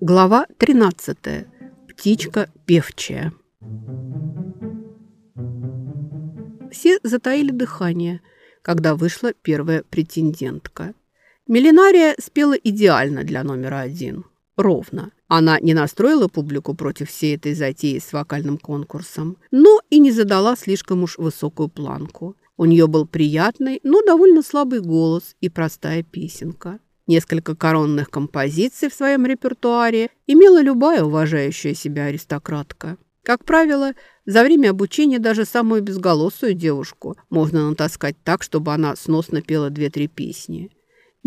Глава 13. Птичка певчая. Все затаили дыхание, когда вышла первая претендентка. Милинария спела идеально для номера один. Ровно. Она не настроила публику против всей этой затеи с вокальным конкурсом, но и не задала слишком уж высокую планку. У нее был приятный, но довольно слабый голос и простая песенка. Несколько коронных композиций в своем репертуаре имела любая уважающая себя аристократка. Как правило, за время обучения даже самую безголосую девушку можно натаскать так, чтобы она сносно пела две-три песни.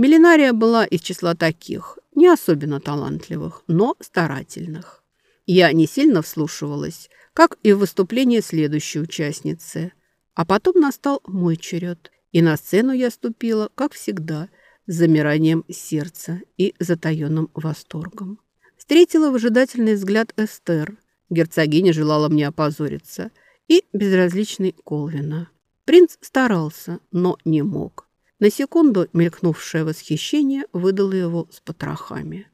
Милинария была из числа таких, не особенно талантливых, но старательных. Я не сильно вслушивалась, как и в выступление следующей участницы. А потом настал мой черед, и на сцену я ступила, как всегда – с замиранием сердца и затаенным восторгом. Встретила выжидательный взгляд Эстер. Герцогиня желала мне опозориться. И безразличный Колвина. Принц старался, но не мог. На секунду мелькнувшее восхищение выдало его с потрохами.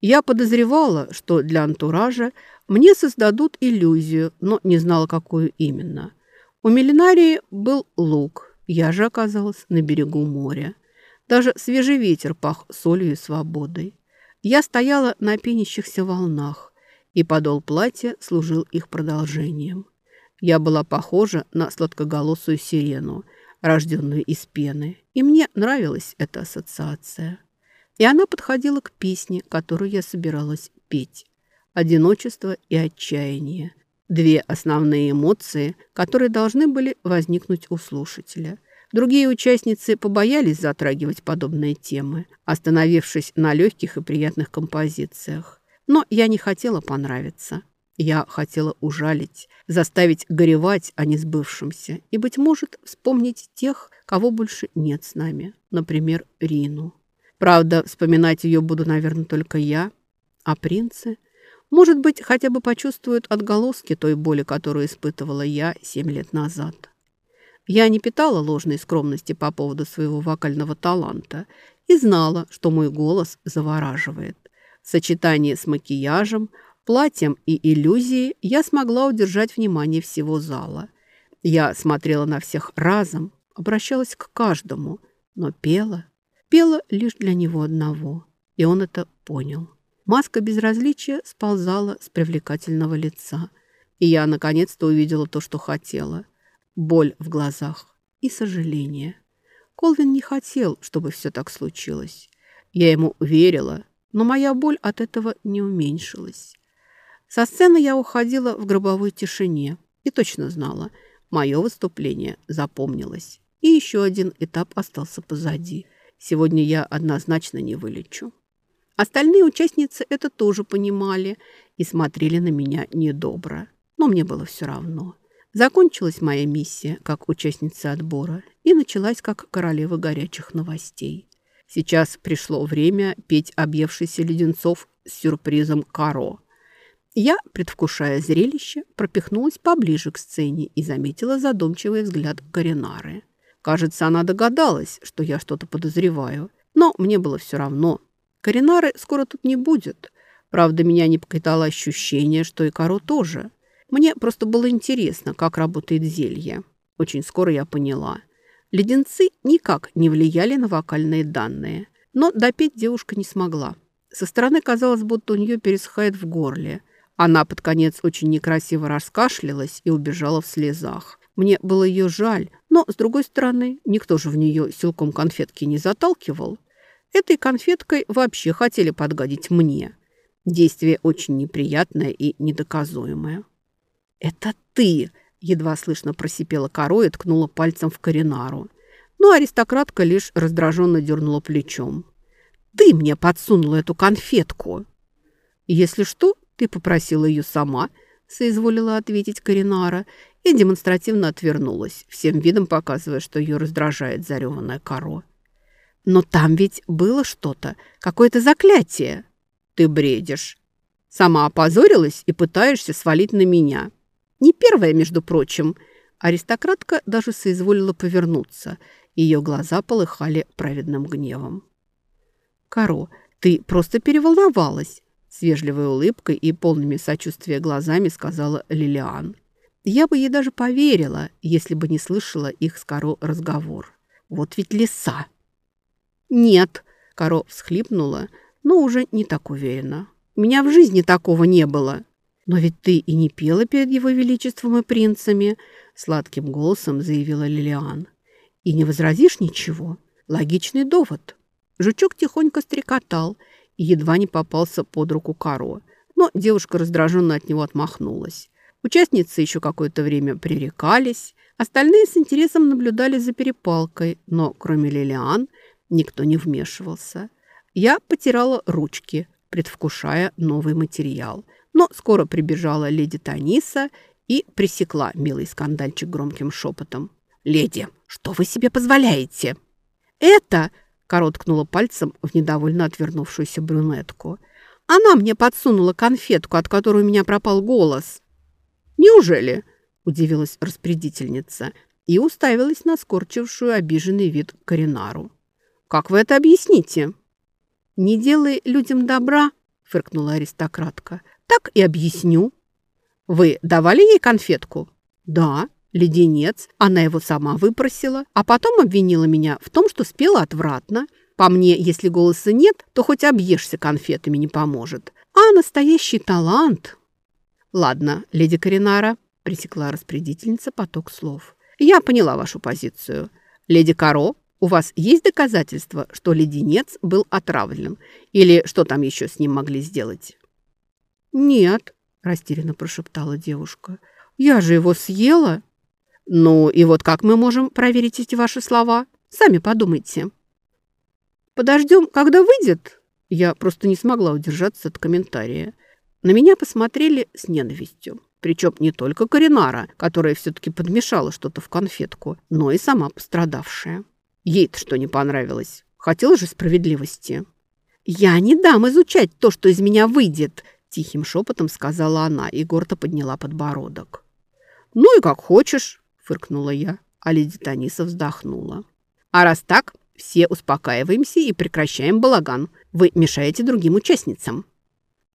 Я подозревала, что для антуража мне создадут иллюзию, но не знала, какую именно. У Милинарии был лук, я же оказалась на берегу моря. Даже свежий ветер пах солью и свободой. Я стояла на пенящихся волнах, и подол платья служил их продолжением. Я была похожа на сладкоголосую сирену, рожденную из пены, и мне нравилась эта ассоциация. И она подходила к песне, которую я собиралась петь. Одиночество и отчаяние. Две основные эмоции, которые должны были возникнуть у слушателя. Другие участницы побоялись затрагивать подобные темы, остановившись на легких и приятных композициях. Но я не хотела понравиться. Я хотела ужалить, заставить горевать о несбывшемся и, быть может, вспомнить тех, кого больше нет с нами, например, Рину. Правда, вспоминать ее буду, наверное, только я, а принцы, может быть, хотя бы почувствуют отголоски той боли, которую испытывала я семь лет назад. Я не питала ложной скромности по поводу своего вокального таланта и знала, что мой голос завораживает. В сочетании с макияжем, платьем и иллюзией я смогла удержать внимание всего зала. Я смотрела на всех разом, обращалась к каждому, но пела. Пела лишь для него одного, и он это понял. Маска безразличия сползала с привлекательного лица, и я наконец-то увидела то, что хотела – боль в глазах и сожаление. Колвин не хотел, чтобы все так случилось. Я ему верила, но моя боль от этого не уменьшилась. Со сцены я уходила в гробовой тишине и точно знала, мое выступление запомнилось. И еще один этап остался позади. Сегодня я однозначно не вылечу. Остальные участницы это тоже понимали и смотрели на меня недобро. Но мне было все равно. Закончилась моя миссия как участница отбора и началась как королева горячих новостей. Сейчас пришло время петь объевшийся леденцов с сюрпризом «Каро». Я, предвкушая зрелище, пропихнулась поближе к сцене и заметила задумчивый взгляд Коринары. Кажется, она догадалась, что я что-то подозреваю, но мне было все равно. Коринары скоро тут не будет. Правда, меня не покидало ощущение, что и Каро тоже – мне просто было интересно, как работает зелье. Очень скоро я поняла. Леденцы никак не влияли на вокальные данные. Но допеть девушка не смогла. Со стороны казалось, будто у нее пересыхает в горле. Она под конец очень некрасиво раскашлялась и убежала в слезах. Мне было ее жаль, но, с другой стороны, никто же в нее силком конфетки не заталкивал. Этой конфеткой вообще хотели подгадить мне. Действие очень неприятное и недоказуемое. «Это ты!» – едва слышно просипела коро и ткнула пальцем в Коринару. Но аристократка лишь раздраженно дернула плечом. «Ты мне подсунула эту конфетку!» «Если что, ты попросила ее сама», – соизволила ответить Коринара и демонстративно отвернулась, всем видом показывая, что ее раздражает зареванная коро. Но там ведь было что-то, какое-то заклятие. Ты бредишь. Сама опозорилась и пытаешься свалить на меня. Не первая, между прочим. Аристократка даже соизволила повернуться. Ее глаза полыхали праведным гневом. «Каро, ты просто переволновалась», — с вежливой улыбкой и полными сочувствия глазами сказала Лилиан. Я бы ей даже поверила, если бы не слышала их с Каро разговор. Вот ведь лиса. «Нет», — Каро всхлипнула, но уже не так уверенно. «У меня в жизни такого не было». «Но ведь ты и не пела перед его величеством и принцами», — сладким голосом заявила Лилиан. «И не возразишь ничего? Логичный довод». Жучок тихонько стрекотал и едва не попался под руку Каро, но девушка раздраженно от него отмахнулась. Участницы еще какое-то время пререкались, остальные с интересом наблюдали за перепалкой, но кроме Лилиан никто не вмешивался. Я потирала ручки, предвкушая новый материал, но скоро прибежала леди Таниса и пресекла милый скандальчик громким шепотом. «Леди, что вы себе позволяете?» «Это...» – короткнула пальцем в недовольно отвернувшуюся брюнетку. «Она мне подсунула конфетку, от которой у меня пропал голос». «Неужели?» – удивилась распорядительница и уставилась на скорчившую обиженный вид Коринару. «Как вы это объясните?» «Не делай людям добра», – фыркнула аристократка. «Так и объясню». «Вы давали ей конфетку?» «Да, леденец. Она его сама выпросила, а потом обвинила меня в том, что спела отвратно. По мне, если голоса нет, то хоть объешься конфетами не поможет. А настоящий талант «Ладно, леди Коринара», – пресекла распорядительница поток слов. «Я поняла вашу позицию. Леди Каро, у вас есть доказательства, что леденец был отравлен? Или что там еще с ним могли сделать?» «Нет», – растерянно прошептала девушка. «Я же его съела». «Ну и вот как мы можем проверить эти ваши слова? Сами подумайте». «Подождем, когда выйдет?» Я просто не смогла удержаться от комментария. На меня посмотрели с ненавистью. Причем не только Коринара, которая все-таки подмешала что-то в конфетку, но и сама пострадавшая. Ей-то что не понравилось. Хотела же справедливости. «Я не дам изучать то, что из меня выйдет», – тихим шепотом сказала она и гордо подняла подбородок. «Ну и как хочешь», – фыркнула я, а леди Таниса вздохнула. «А раз так, все успокаиваемся и прекращаем балаган. Вы мешаете другим участницам».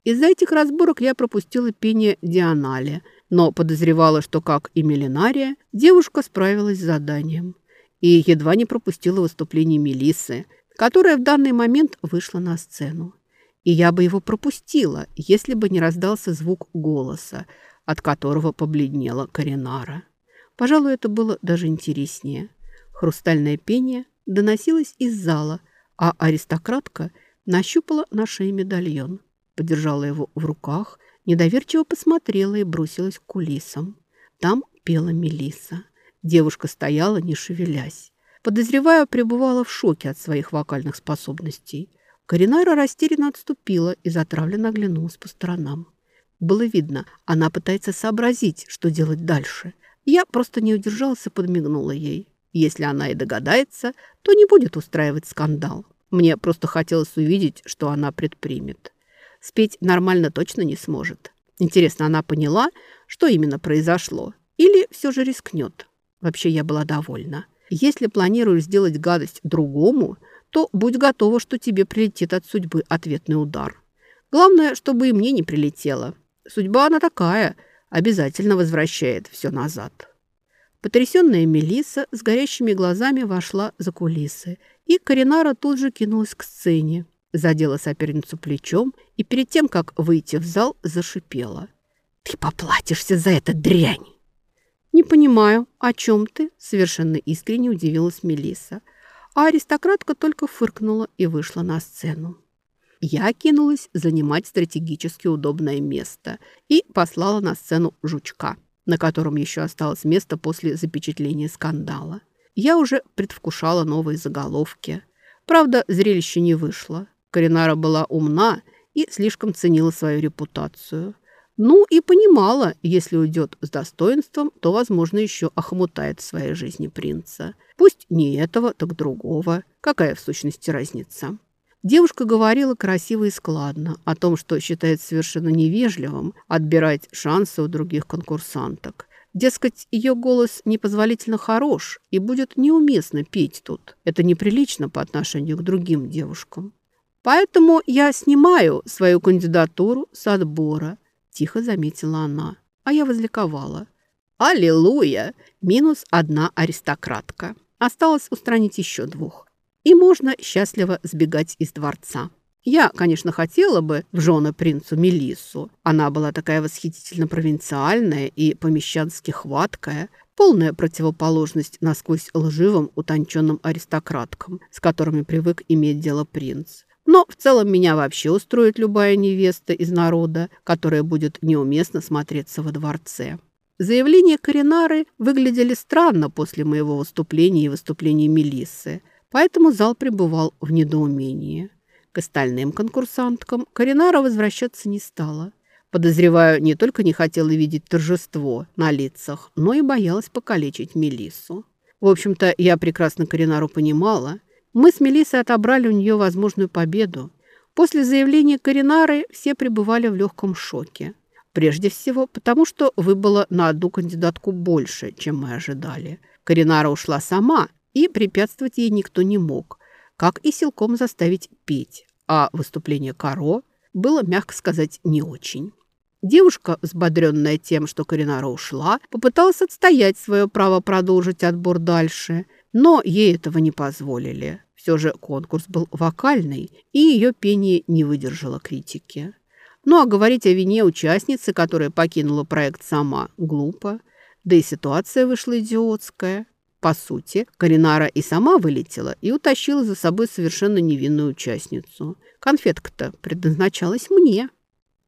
Из-за этих разборок я пропустила пение Дианале, но подозревала, что, как и Мелинария, девушка справилась с заданием. И едва не пропустила выступление Мелисы, которая в данный момент вышла на сцену. И я бы его пропустила, если бы не раздался звук голоса, от которого побледнела Коринара. Пожалуй, это было даже интереснее. Хрустальное пение доносилось из зала, а аристократка нащупала на шее медальон подержала его в руках, недоверчиво посмотрела и бросилась к кулисам. Там пела Мелиса. Девушка стояла, не шевелясь. Подозревая, пребывала в шоке от своих вокальных способностей. Коринара растерянно отступила и затравленно оглянулась по сторонам. Было видно, она пытается сообразить, что делать дальше. Я просто не удержалась и подмигнула ей. Если она и догадается, то не будет устраивать скандал. Мне просто хотелось увидеть, что она предпримет. Спеть нормально точно не сможет. Интересно, она поняла, что именно произошло? Или все же рискнет? Вообще я была довольна. Если планируешь сделать гадость другому, то будь готова, что тебе прилетит от судьбы ответный удар. Главное, чтобы и мне не прилетело. Судьба она такая, обязательно возвращает все назад. Потрясенная Мелиса с горящими глазами вошла за кулисы, и Коринара тут же кинулась к сцене. Задела соперницу плечом и перед тем, как выйти в зал, зашипела. «Ты поплатишься за это, дрянь!» «Не понимаю, о чем ты?» – совершенно искренне удивилась Мелиса. А аристократка только фыркнула и вышла на сцену. Я кинулась занимать стратегически удобное место и послала на сцену жучка, на котором еще осталось место после запечатления скандала. Я уже предвкушала новые заголовки. Правда, зрелище не вышло. Коринара была умна и слишком ценила свою репутацию. Ну и понимала, если уйдет с достоинством, то, возможно, еще охмутает в своей жизни принца. Пусть не этого, так другого. Какая в сущности разница? Девушка говорила красиво и складно о том, что считает совершенно невежливым отбирать шансы у других конкурсанток. Дескать, ее голос непозволительно хорош и будет неуместно петь тут. Это неприлично по отношению к другим девушкам. Поэтому я снимаю свою кандидатуру с отбора, тихо заметила она. А я возликовала. Аллилуйя! Минус одна аристократка. Осталось устранить еще двух. И можно счастливо сбегать из дворца. Я, конечно, хотела бы в жены принцу Мелиссу. Она была такая восхитительно провинциальная и помещански хваткая, полная противоположность насквозь лживым, утонченным аристократкам, с которыми привык иметь дело принц. Но в целом меня вообще устроит любая невеста из народа, которая будет неуместно смотреться во дворце. Заявления Коринары выглядели странно после моего выступления и выступления Мелиссы, поэтому зал пребывал в недоумении. К остальным конкурсанткам Коринара возвращаться не стала. Подозреваю, не только не хотела видеть торжество на лицах, но и боялась покалечить Мелиссу. В общем-то, я прекрасно Коринару понимала. Мы с Мелиссой отобрали у нее возможную победу. После заявления Коринары все пребывали в легком шоке. Прежде всего, потому что выбыло на одну кандидатку больше, чем мы ожидали. Коринара ушла сама, и препятствовать ей никто не мог, как и силком заставить петь. А выступление Каро было, мягко сказать, не очень. Девушка, взбодренная тем, что Коринара ушла, попыталась отстоять свое право продолжить отбор дальше, но ей этого не позволили. Все же конкурс был вокальный, и ее пение не выдержало критики. Ну а говорить о вине участницы, которая покинула проект сама, глупо. Да и ситуация вышла идиотская. По сути, Каринара и сама вылетела и утащила за собой совершенно невинную участницу. Конфетка-то предназначалась мне.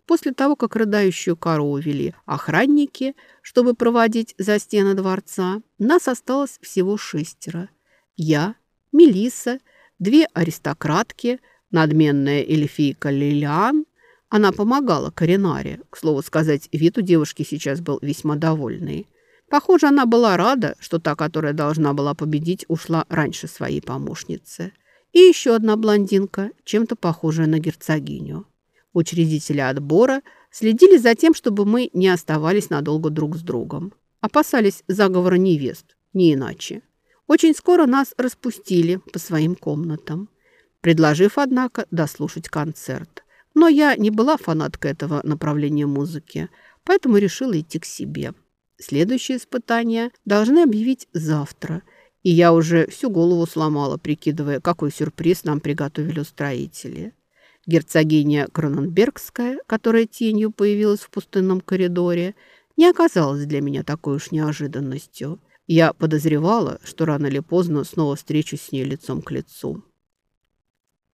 После того, как рыдающую кору охранники, чтобы проводить за стены дворца, нас осталось всего шестеро. Я, Мелисса, две аристократки, надменная эльфийка Лилиан она помогала Каринаре. К слову сказать, вид у девушки сейчас был весьма довольный. Похоже, она была рада, что та, которая должна была победить, ушла раньше своей помощницы. И еще одна блондинка, чем-то похожая на герцогиню. Учредители отбора следили за тем, чтобы мы не оставались надолго друг с другом. Опасались заговора невест, не иначе. Очень скоро нас распустили по своим комнатам, предложив, однако, дослушать концерт – но я не была фанаткой этого направления музыки, поэтому решила идти к себе. Следующее испытание должны объявить завтра, и я уже всю голову сломала, прикидывая, какой сюрприз нам приготовили устроители. Герцогиня Кроненбергская, которая тенью появилась в пустынном коридоре, не оказалась для меня такой уж неожиданностью. Я подозревала, что рано или поздно снова встречусь с ней лицом к лицу.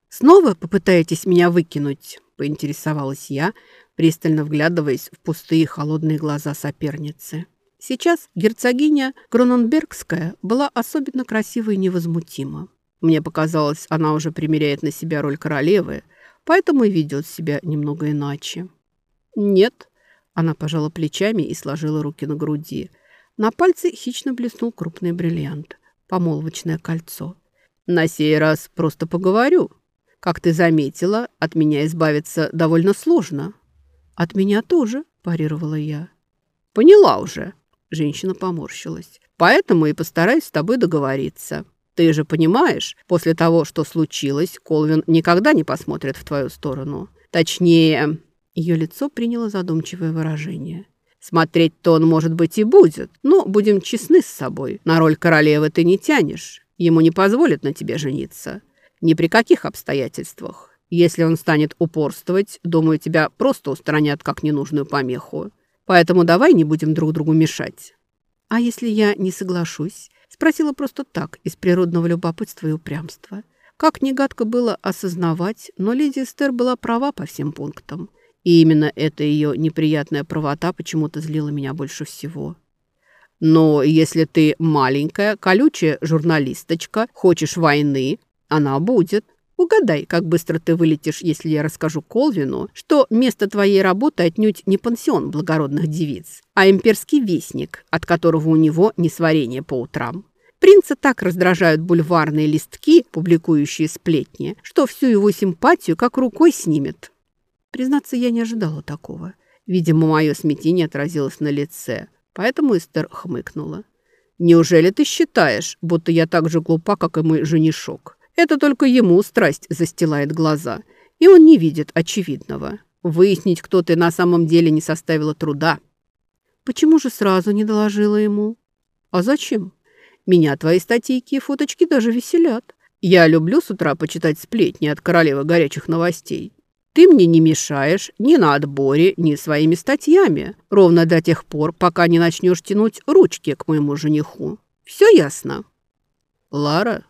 «Снова попытаетесь меня выкинуть?» поинтересовалась я, пристально вглядываясь в пустые холодные глаза соперницы. Сейчас герцогиня Кроненбергская была особенно красива и невозмутима. Мне показалось, она уже примеряет на себя роль королевы, поэтому и ведет себя немного иначе. «Нет», – она пожала плечами и сложила руки на груди. На пальце хищно блеснул крупный бриллиант, помолвочное кольцо. «На сей раз просто поговорю», как ты заметила, от меня избавиться довольно сложно. От меня тоже, парировала я. Поняла уже. Женщина поморщилась. Поэтому и постараюсь с тобой договориться. Ты же понимаешь, после того, что случилось, Колвин никогда не посмотрит в твою сторону. Точнее, ее лицо приняло задумчивое выражение. Смотреть-то он, может быть, и будет, но будем честны с собой. На роль королевы ты не тянешь. Ему не позволят на тебе жениться. Ни при каких обстоятельствах. Если он станет упорствовать, думаю, тебя просто устранят как ненужную помеху. Поэтому давай не будем друг другу мешать». «А если я не соглашусь?» Спросила просто так, из природного любопытства и упрямства. Как негадко было осознавать, но леди Эстер была права по всем пунктам. И именно эта ее неприятная правота почему-то злила меня больше всего. «Но если ты маленькая, колючая журналисточка, хочешь войны, она будет. Угадай, как быстро ты вылетишь, если я расскажу Колвину, что место твоей работы отнюдь не пансион благородных девиц, а имперский вестник, от которого у него несварение по утрам. Принца так раздражают бульварные листки, публикующие сплетни, что всю его симпатию как рукой снимет. Признаться, я не ожидала такого. Видимо, мое смятение отразилось на лице, поэтому Эстер хмыкнула. «Неужели ты считаешь, будто я так же глупа, как и мой женишок? Это только ему страсть застилает глаза, и он не видит очевидного. Выяснить, кто ты на самом деле, не составило труда». «Почему же сразу не доложила ему?» «А зачем? Меня твои статейки и фоточки даже веселят. Я люблю с утра почитать сплетни от королевы горячих новостей. Ты мне не мешаешь ни на отборе, ни своими статьями, ровно до тех пор, пока не начнешь тянуть ручки к моему жениху. Все ясно?» «Лара?»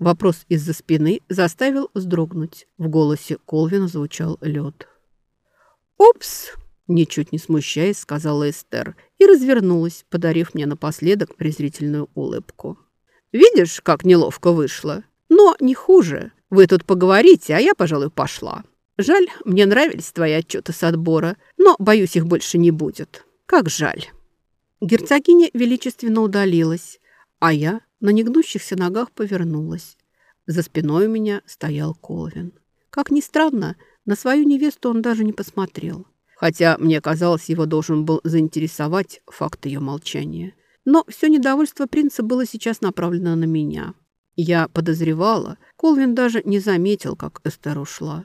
Вопрос из-за спины заставил вздрогнуть. В голосе Колвина звучал лед. «Упс!» – ничуть не смущаясь, сказала Эстер и развернулась, подарив мне напоследок презрительную улыбку. «Видишь, как неловко вышло? Но не хуже. Вы тут поговорите, а я, пожалуй, пошла». Жаль, мне нравились твои отчеты с отбора, но, боюсь, их больше не будет. Как жаль. Герцогиня величественно удалилась, а я на негнущихся ногах повернулась. За спиной у меня стоял Колвин. Как ни странно, на свою невесту он даже не посмотрел. Хотя, мне казалось, его должен был заинтересовать факт ее молчания. Но все недовольство принца было сейчас направлено на меня. Я подозревала, Колвин даже не заметил, как Эстер ушла.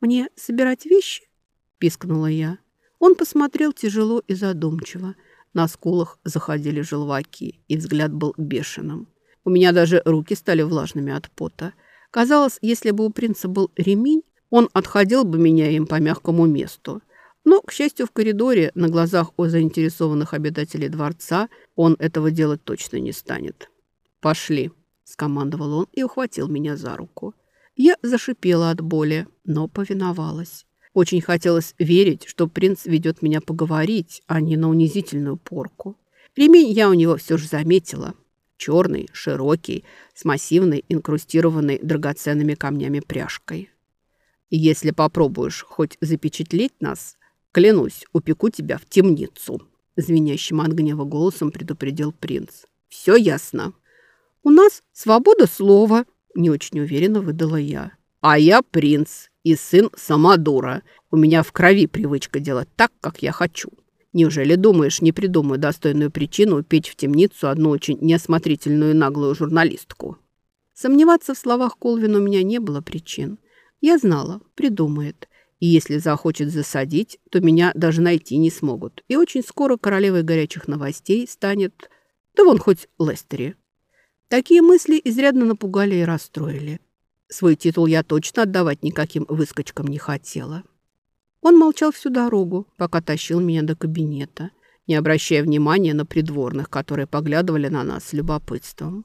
«Мне собирать вещи?» – пискнула я. Он посмотрел тяжело и задумчиво. На скулах заходили желваки, и взгляд был бешеным. У меня даже руки стали влажными от пота. Казалось, если бы у принца был ремень, он отходил бы меня им по мягкому месту. Но, к счастью, в коридоре, на глазах у заинтересованных обитателей дворца, он этого делать точно не станет. «Пошли», – скомандовал он и ухватил меня за руку. Я зашипела от боли, но повиновалась. Очень хотелось верить, что принц ведет меня поговорить, а не на унизительную порку. Ремень я у него все же заметила. Черный, широкий, с массивной, инкрустированной драгоценными камнями пряжкой. «Если попробуешь хоть запечатлеть нас, клянусь, упеку тебя в темницу», звенящим от гнева голосом предупредил принц. «Все ясно. У нас свобода слова», не очень уверенно выдала я. «А я принц и сын Самодура. У меня в крови привычка делать так, как я хочу. Неужели думаешь, не придумаю достойную причину петь в темницу одну очень неосмотрительную и наглую журналистку?» Сомневаться в словах Колвина у меня не было причин. Я знала, придумает. И если захочет засадить, то меня даже найти не смогут. И очень скоро королевой горячих новостей станет... Да вон хоть Лестери. Такие мысли изрядно напугали и расстроили. Свой титул я точно отдавать никаким выскочкам не хотела. Он молчал всю дорогу, пока тащил меня до кабинета, не обращая внимания на придворных, которые поглядывали на нас с любопытством.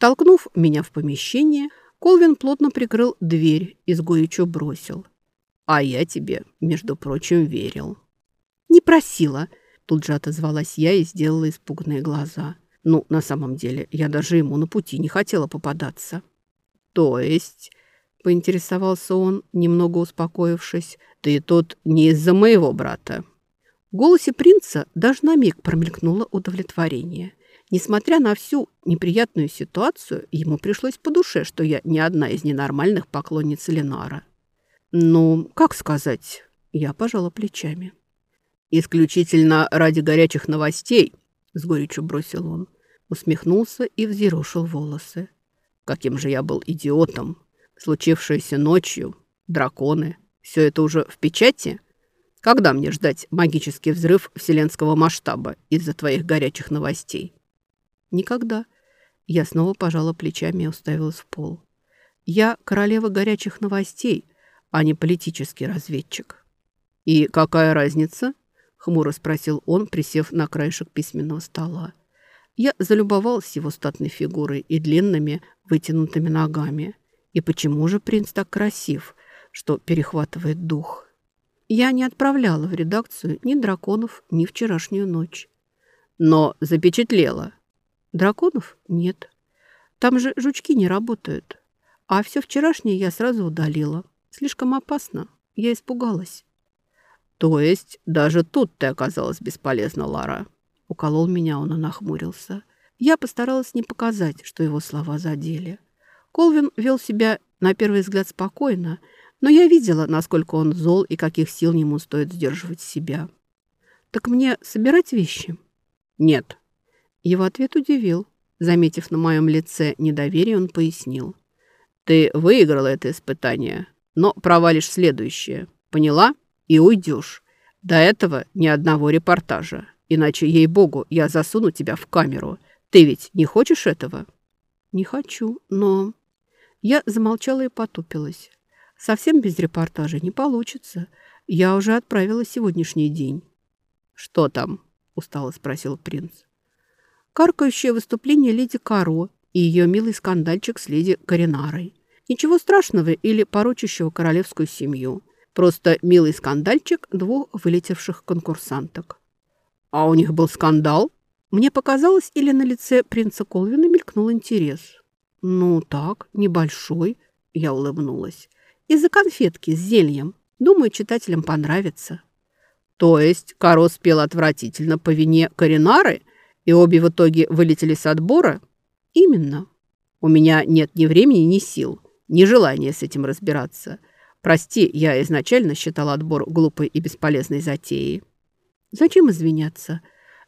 Толкнув меня в помещение, Колвин плотно прикрыл дверь и с горечью бросил. «А я тебе, между прочим, верил». «Не просила», – тут же отозвалась я и сделала испуганные глаза – ну, на самом деле, я даже ему на пути не хотела попадаться. То есть, поинтересовался он, немного успокоившись, ты тут не из-за моего брата. В голосе принца даже на миг промелькнуло удовлетворение. Несмотря на всю неприятную ситуацию, ему пришлось по душе, что я не одна из ненормальных поклонниц Ленара. «Ну, как сказать?» Я пожала плечами. «Исключительно ради горячих новостей», — с горечью бросил он усмехнулся и взъерошил волосы. Каким же я был идиотом! Случившееся ночью, драконы, все это уже в печати? Когда мне ждать магический взрыв вселенского масштаба из-за твоих горячих новостей? Никогда. Я снова пожала плечами и уставилась в пол. Я королева горячих новостей, а не политический разведчик. «И какая разница?» — хмуро спросил он, присев на краешек письменного стола. Я залюбовалась его статной фигурой и длинными вытянутыми ногами. И почему же принц так красив, что перехватывает дух? Я не отправляла в редакцию ни драконов, ни вчерашнюю ночь. Но запечатлела. Драконов нет. Там же жучки не работают. А все вчерашнее я сразу удалила. Слишком опасно. Я испугалась. То есть даже тут ты оказалась бесполезна, Лара? Уколол меня он и нахмурился. Я постаралась не показать, что его слова задели. Колвин вел себя на первый взгляд спокойно, но я видела, насколько он зол и каких сил ему стоит сдерживать себя. «Так мне собирать вещи?» «Нет». Его ответ удивил. Заметив на моем лице недоверие, он пояснил. «Ты выиграла это испытание, но провалишь следующее. Поняла? И уйдешь. До этого ни одного репортажа. Иначе, ей-богу, я засуну тебя в камеру. Ты ведь не хочешь этого?» «Не хочу, но...» Я замолчала и потупилась. «Совсем без репортажа не получится. Я уже отправила сегодняшний день». «Что там?» – устало спросил принц. «Каркающее выступление леди Каро и ее милый скандальчик с леди Коринарой. Ничего страшного или порочащего королевскую семью. Просто милый скандальчик двух вылетевших конкурсанток». «А у них был скандал?» Мне показалось, или на лице принца Колвина мелькнул интерес. «Ну так, небольшой», — я улыбнулась. «Из-за конфетки с зельем. Думаю, читателям понравится». «То есть Каро спел отвратительно по вине Коринары, и обе в итоге вылетели с отбора?» «Именно. У меня нет ни времени, ни сил, ни желания с этим разбираться. Прости, я изначально считал отбор глупой и бесполезной затеей». «Зачем извиняться?»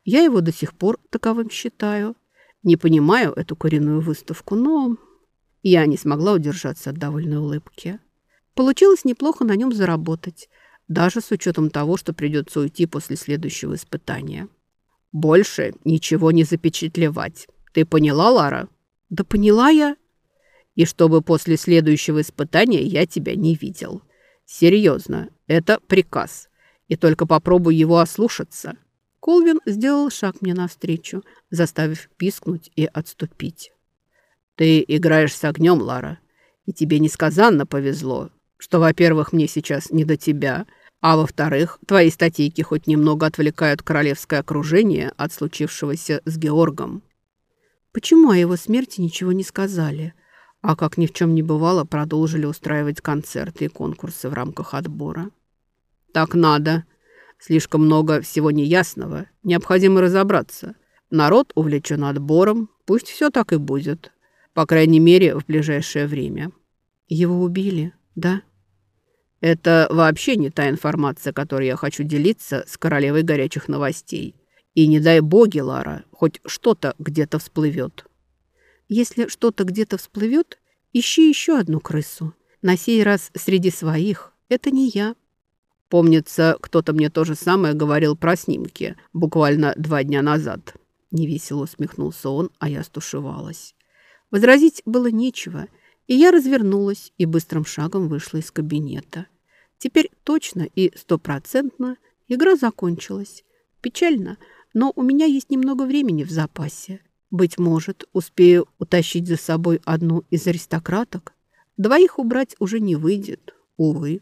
Я его до сих пор таковым считаю. Не понимаю эту коренную выставку, но я не смогла удержаться от довольной улыбки. Получилось неплохо на нем заработать, даже с учетом того, что придется уйти после следующего испытания. Больше ничего не запечатлевать. Ты поняла, Лара? Да поняла я. И чтобы после следующего испытания я тебя не видел. Серьезно, это приказ. И только попробуй его ослушаться. Колвин сделал шаг мне навстречу, заставив пискнуть и отступить. «Ты играешь с огнем, Лара, и тебе несказанно повезло, что, во-первых, мне сейчас не до тебя, а во-вторых, твои статейки хоть немного отвлекают королевское окружение от случившегося с Георгом». Почему о его смерти ничего не сказали, а как ни в чем не бывало, продолжили устраивать концерты и конкурсы в рамках отбора? «Так надо», Слишком много всего неясного. Необходимо разобраться. Народ увлечен отбором. Пусть все так и будет. По крайней мере, в ближайшее время. Его убили, да? Это вообще не та информация, которой я хочу делиться с королевой горячих новостей. И не дай боги, Лара, хоть что-то где-то всплывет. Если что-то где-то всплывет, ищи еще одну крысу. На сей раз среди своих. Это не я. Помнится, кто-то мне то же самое говорил про снимки буквально два дня назад. Невесело усмехнулся он, а я стушевалась. Возразить было нечего, и я развернулась и быстрым шагом вышла из кабинета. Теперь точно и стопроцентно игра закончилась. Печально, но у меня есть немного времени в запасе. Быть может, успею утащить за собой одну из аристократок. Двоих убрать уже не выйдет, увы.